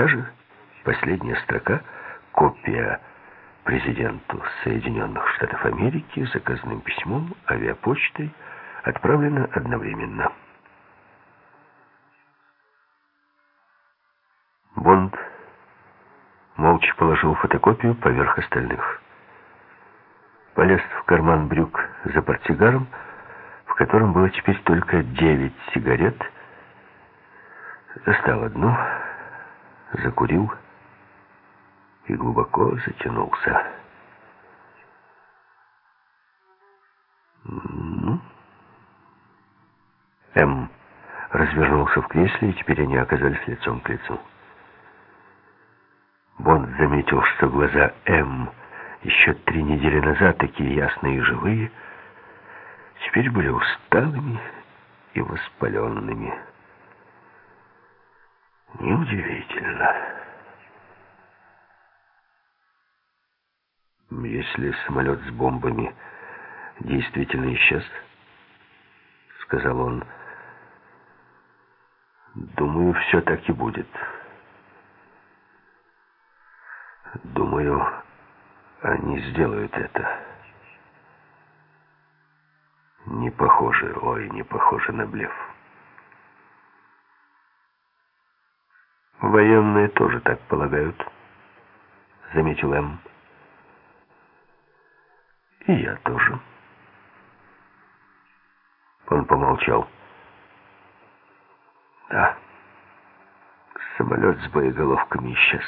та же последняя строка — копия президенту Соединенных Штатов Америки заказным письмом, авиапочтой, отправлена одновременно. Бонд молча положил фотокопию поверх остальных. Полез в карман брюк за портсигаром, в котором было теперь только девять сигарет, достал одну, закурил и глубоко затянулся. «Ну?» М. развернулся в кресле, и теперь они оказались лицом к лицу. Бонд заметил, что глаза М. еще три недели назад такие ясные и живые, теперь были усталыми и воспаленными. Неудивительно. Если самолет с бомбами действительно исчез, сказал он, думаю, все так и будет. Думаю, они сделают это. Не похоже, ой, не похоже на блеф. Военные тоже так полагают, заметил М. И я тоже. Он помолчал. Да, самолет с боеголовками исчез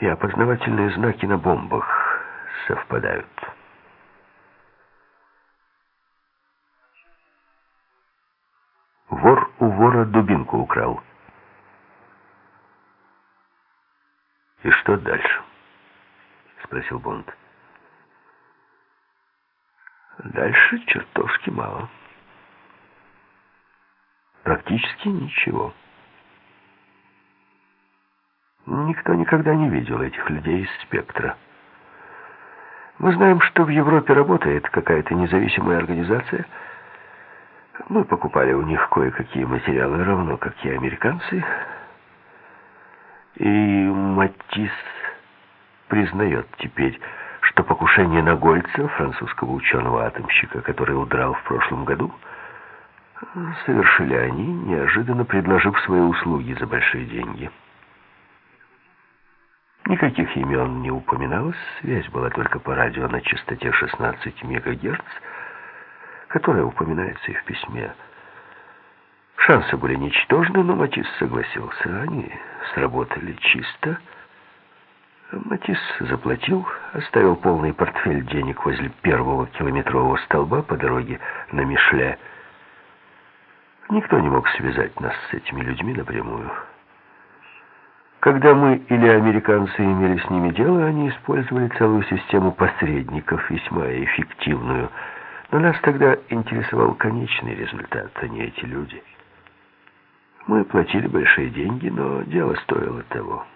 и опознавательные знаки на бомбах совпадают. Вор у вора дубинку украл. «И что дальше?» — спросил Бонд. «Дальше чертовски мало. Практически ничего». Никто никогда не видел этих людей из спектра. Мы знаем, что в Европе работает какая-то независимая организация. Мы покупали у них кое-какие материалы, равно как и американцы. И Матис признает теперь, что покушение на Гольца, французского ученого-атомщика, который удрал в прошлом году, совершили они, неожиданно предложив свои услуги за большие деньги. Никаких имен не упоминалось, связь была только по радио на частоте 16 МГц, которая упоминается и в письме. Шансы были ничтожны, но Матис согласился. Они сработали чисто. Матис заплатил, оставил полный портфель денег возле первого километрового столба по дороге на Мишле. Никто не мог связать нас с этими людьми напрямую. Когда мы или американцы имели с ними дело, они использовали целую систему посредников, весьма эффективную. Но нас тогда интересовал конечный результат, а не эти люди. Мы платили большие деньги, но дело стоило того.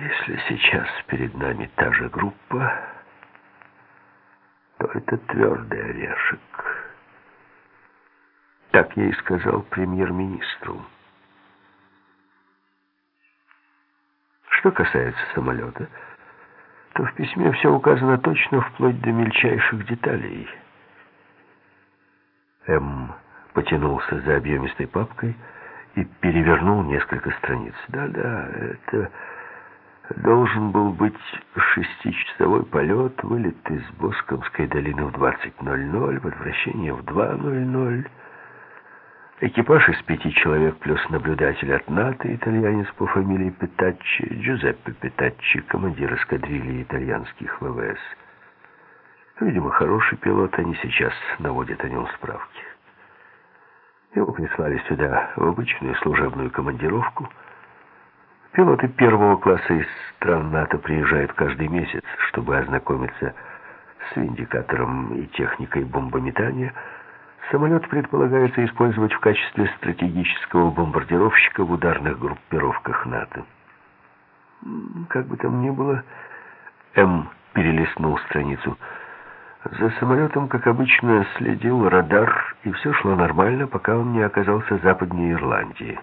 Если сейчас перед нами та же группа, то это твердый орешек. Так я и сказал премьер-министру. Что касается самолета, то в письме все указано точно вплоть до мельчайших деталей. М. потянулся за объемистой папкой и перевернул несколько страниц. Да-да, это должен был быть шестичасовой полет, вылет из Боскомской долины в 20.00, возвращение в 2.00. Экипаж из пяти человек плюс наблюдатель от НАТО, итальянец по фамилии Петаччи, Джузеппе Петаччи, командир эскадрильи итальянских ВВС. Видимо, хороший пилот, они сейчас наводят о нем справки. Его прислали сюда в обычную служебную командировку. Пилоты первого класса из стран НАТО приезжают каждый месяц, чтобы ознакомиться с индикатором и техникой бомбометания – Самолет предполагается использовать в качестве стратегического бомбардировщика в ударных группировках НАТО. Как бы там ни было, М перелистнул страницу. За самолетом, как обычно, следил радар, и все шло нормально, пока он не оказался западнее Ирландии.